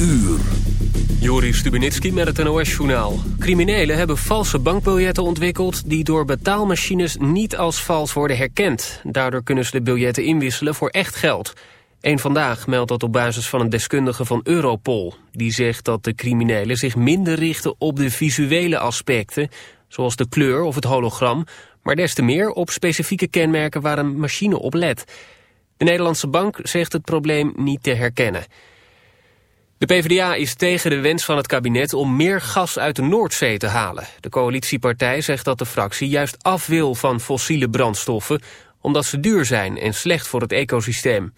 uur. Joris Stubenitski met het NOS-journaal. Criminelen hebben valse bankbiljetten ontwikkeld... die door betaalmachines niet als vals worden herkend. Daardoor kunnen ze de biljetten inwisselen voor echt geld. Eén Vandaag meldt dat op basis van een deskundige van Europol. Die zegt dat de criminelen zich minder richten op de visuele aspecten... zoals de kleur of het hologram... maar des te meer op specifieke kenmerken waar een machine op let... De Nederlandse bank zegt het probleem niet te herkennen. De PvdA is tegen de wens van het kabinet om meer gas uit de Noordzee te halen. De coalitiepartij zegt dat de fractie juist af wil van fossiele brandstoffen... omdat ze duur zijn en slecht voor het ecosysteem.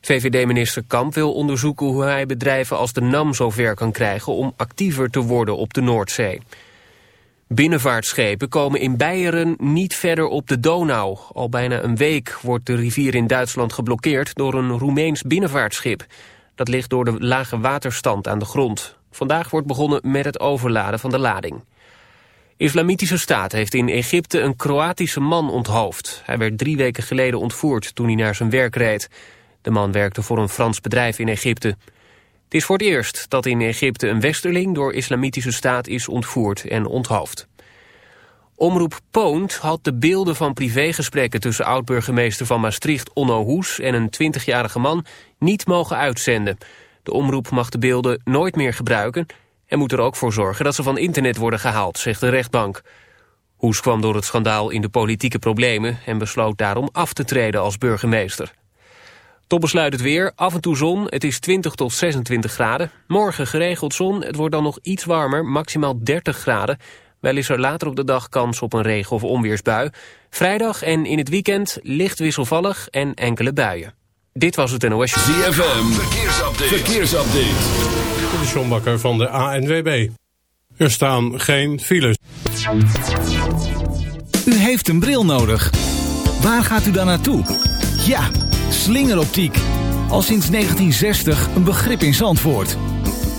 VVD-minister Kamp wil onderzoeken hoe hij bedrijven als de NAM zover kan krijgen... om actiever te worden op de Noordzee. Binnenvaartschepen komen in Beieren niet verder op de Donau. Al bijna een week wordt de rivier in Duitsland geblokkeerd door een Roemeens binnenvaartschip. Dat ligt door de lage waterstand aan de grond. Vandaag wordt begonnen met het overladen van de lading. Islamitische Staat heeft in Egypte een Kroatische man onthoofd. Hij werd drie weken geleden ontvoerd toen hij naar zijn werk reed. De man werkte voor een Frans bedrijf in Egypte. Het is voor het eerst dat in Egypte een westerling door Islamitische Staat is ontvoerd en onthoofd. Omroep Poont had de beelden van privégesprekken tussen oud-burgemeester van Maastricht Onno Hoes en een 20-jarige man niet mogen uitzenden. De omroep mag de beelden nooit meer gebruiken en moet er ook voor zorgen dat ze van internet worden gehaald, zegt de rechtbank. Hoes kwam door het schandaal in de politieke problemen en besloot daarom af te treden als burgemeester. Tot besluit het weer, af en toe zon, het is 20 tot 26 graden. Morgen geregeld zon, het wordt dan nog iets warmer, maximaal 30 graden. Wel is er later op de dag kans op een regen- of onweersbui. Vrijdag en in het weekend licht wisselvallig en enkele buien. Dit was het NOS. ZFM, verkeersupdate. verkeersupdate. De John Bakker van de ANWB. Er staan geen files. U heeft een bril nodig. Waar gaat u dan naartoe? Ja, slingeroptiek. Al sinds 1960 een begrip in Zandvoort.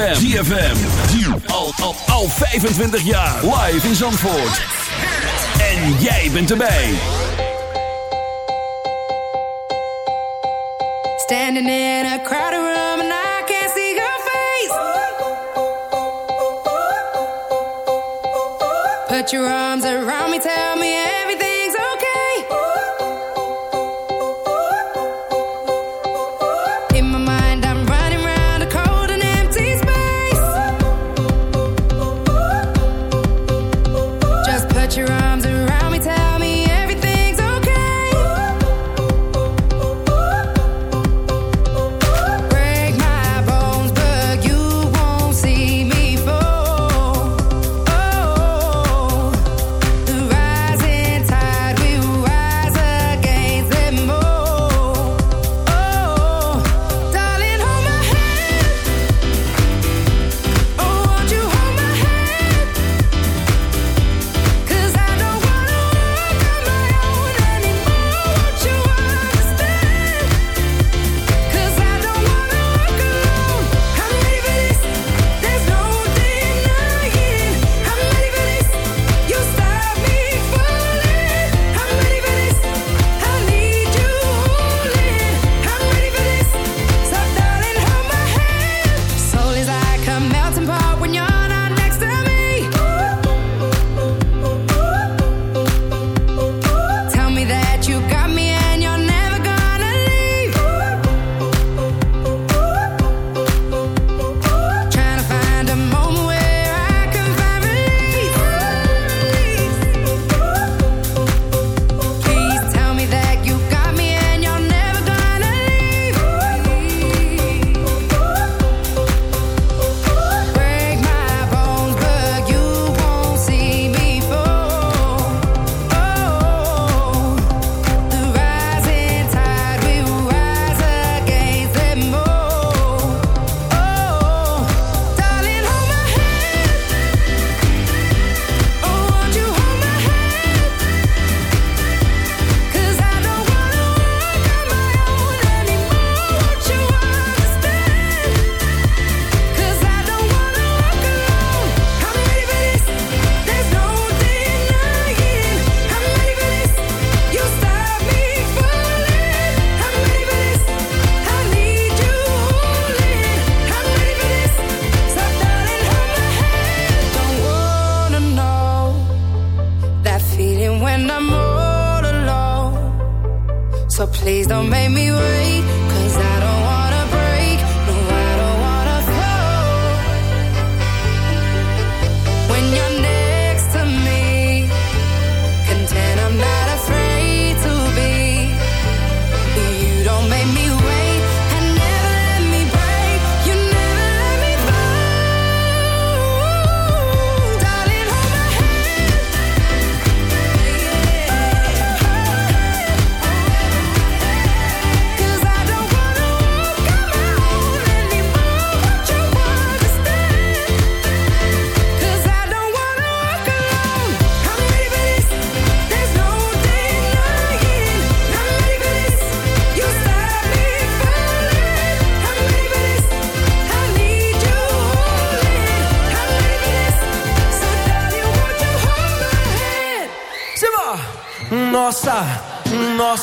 ZFM. ZFM. Al, al, 25 jaar. Live in Zandvoort. En jij bent erbij. Standing in a crowded room and I can't see your face. Put your arms around me, tell me everything.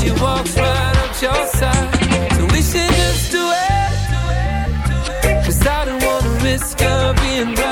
she walks right up your side. So we should just do I don't wanna risk being right.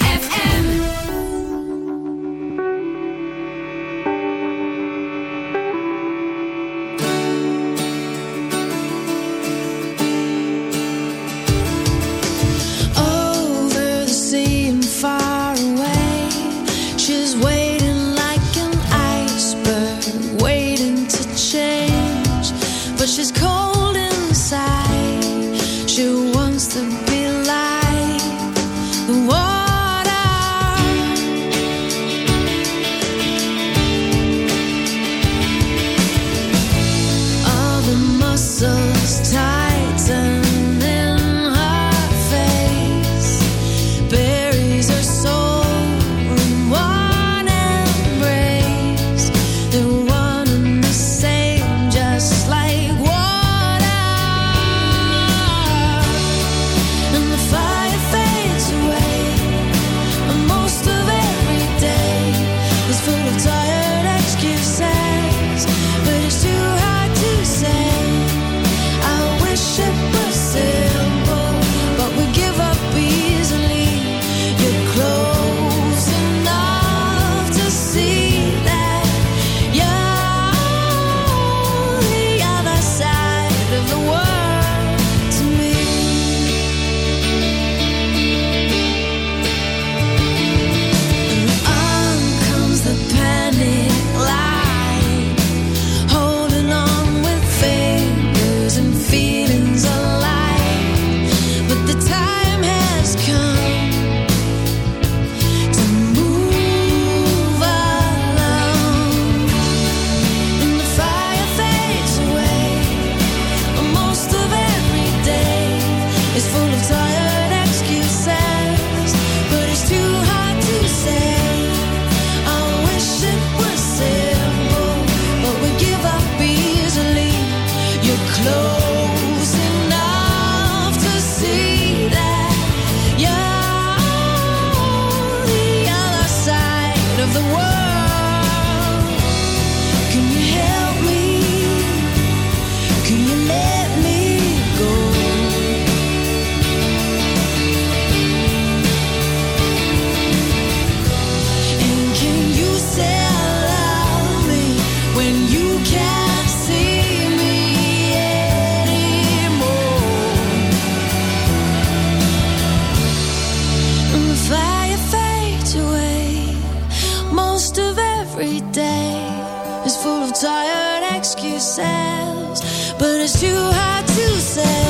too hard to say.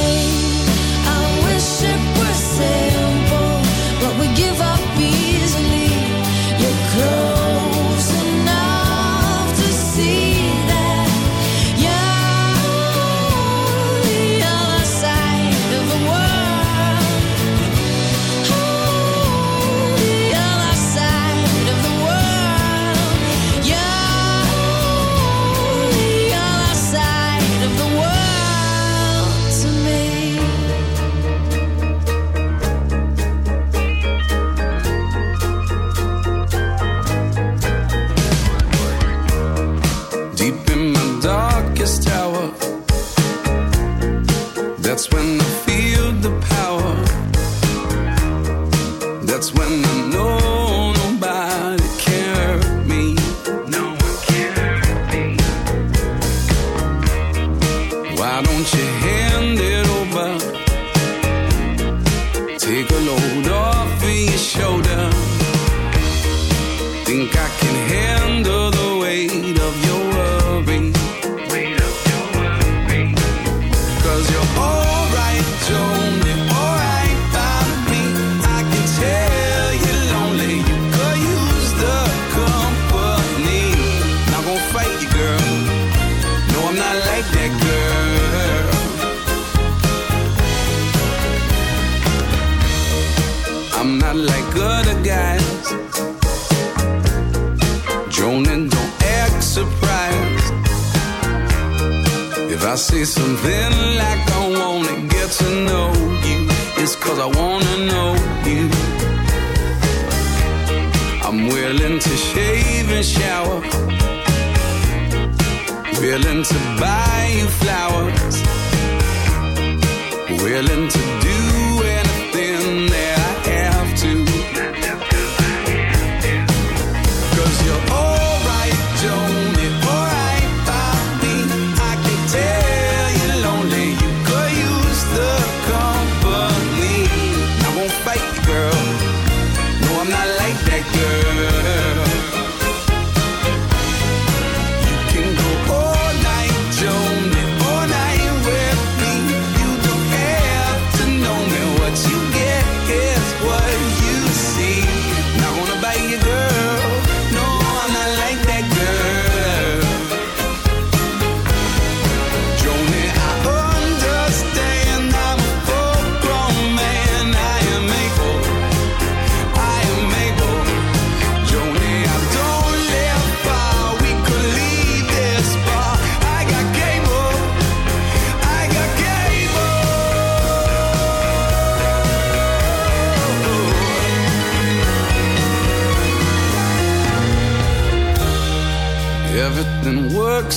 I'm willing to shave and shower. Willing to buy you flowers. Willing to do anything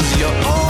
Cause you're all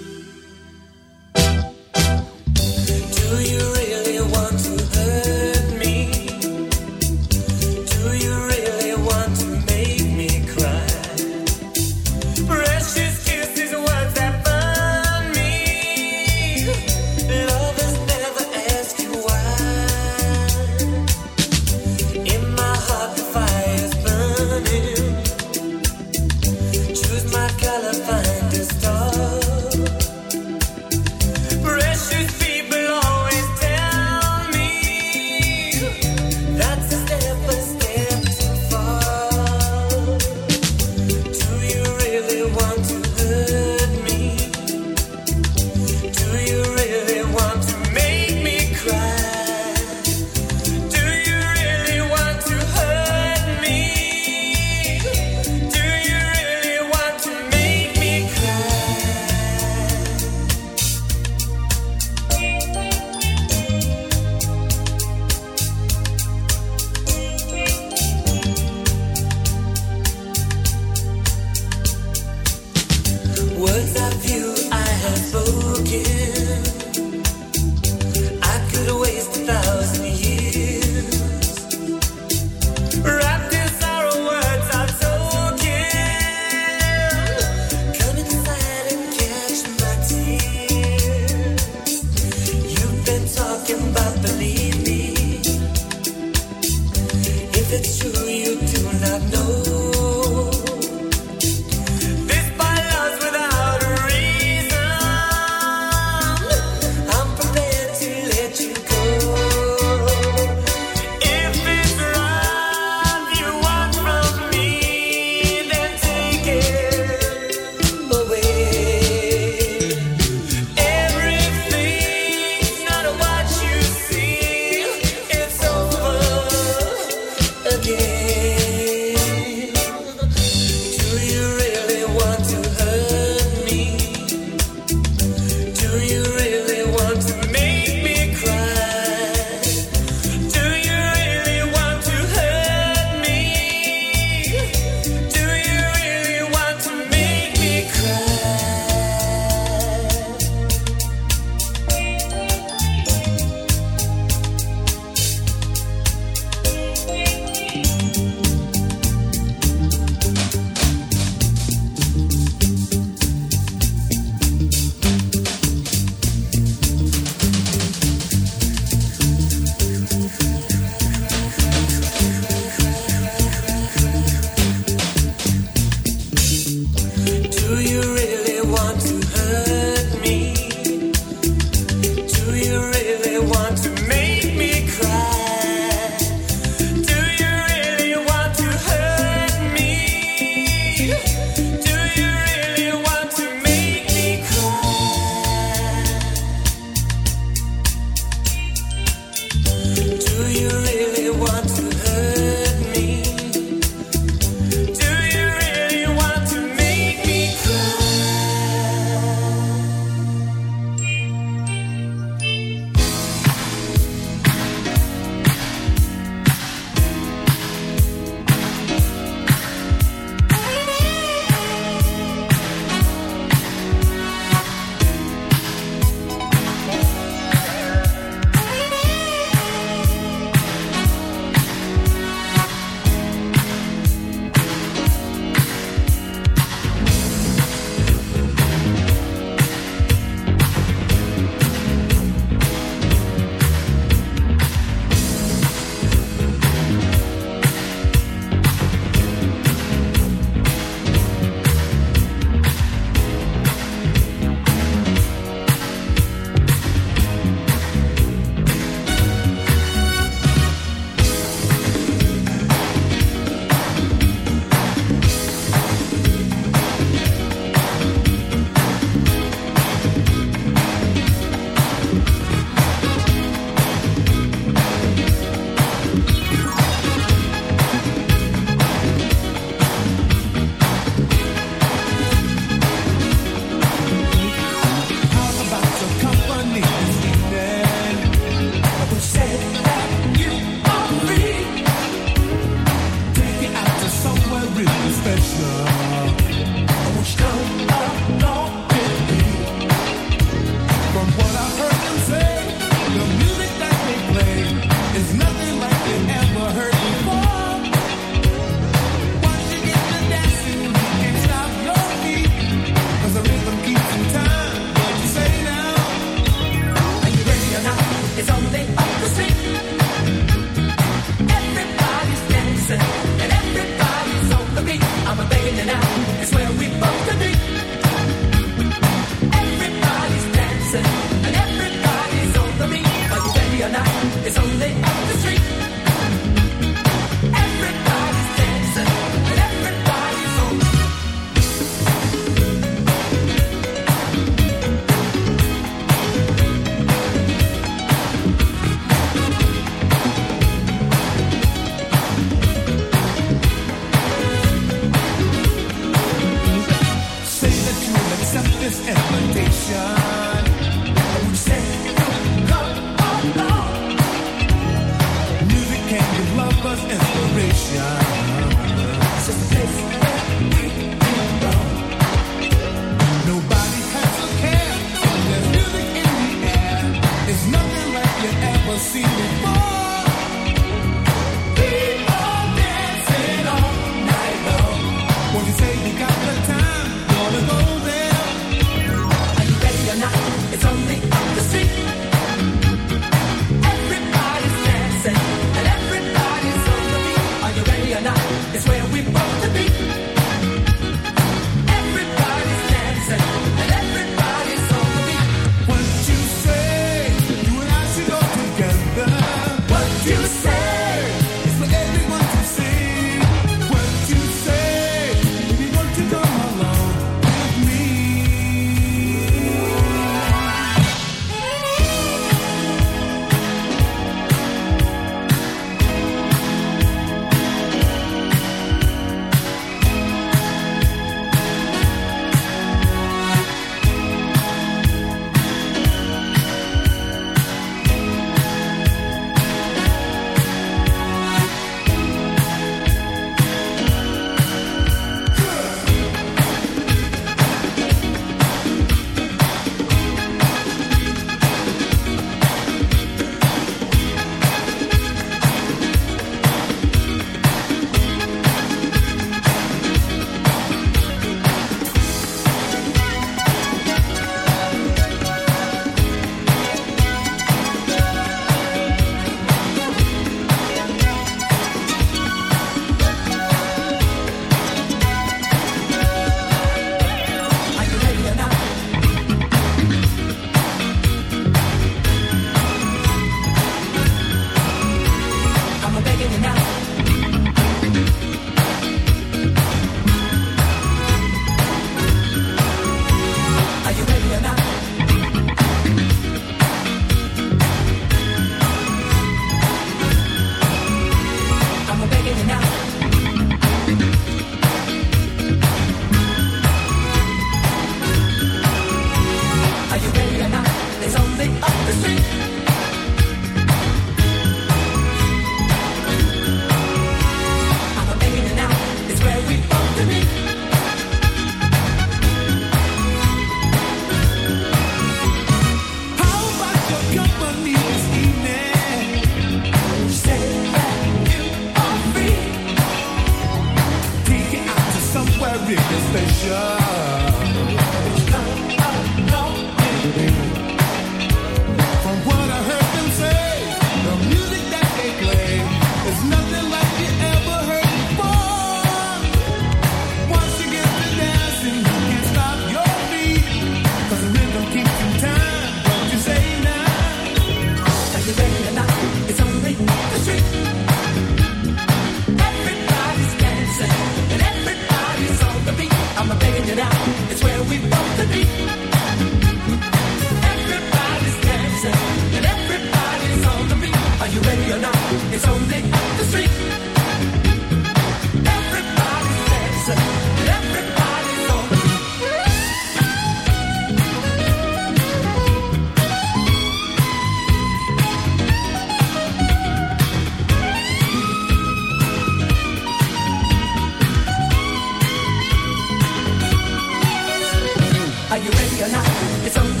you're not. It's only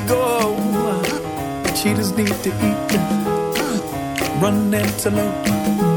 me go. Cheetahs need to eat. Run antelope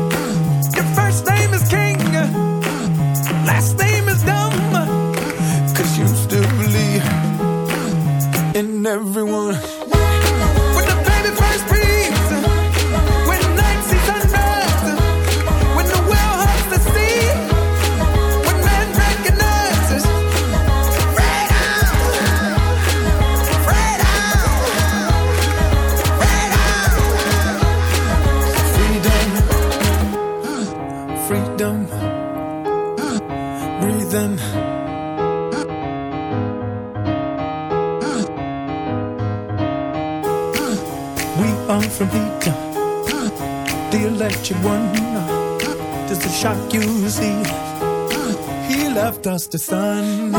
Just the sun.